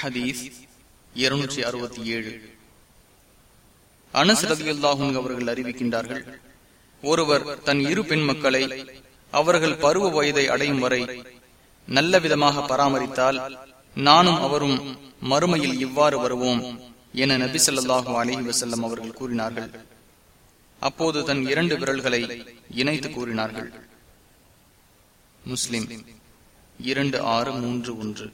ஹதீஸ் இருநூற்றி அறுபத்தி ஏழு. அனஸ் ரதியுல்லாஹும் அவர்கள் அறிவிக்கின்றார்கள் ஒருவர் தன் இரு பெண் மக்களை அவர்கள் பருவ வயதை அடையும் வரை நல்ல விதமாக பராமரித்தால் நானும் அவரும் மறுமையில் இவ்வாறு வருவோம் என நபி சொல்லாஹு அலஹி வசல்லம் அவர்கள் கூறினார்கள். அப்போது தன் இரண்டு விரல்களை இணைத்து கூறினார்கள். முஸ்லிம் இரண்டு ஆறு மூன்று ஒன்று.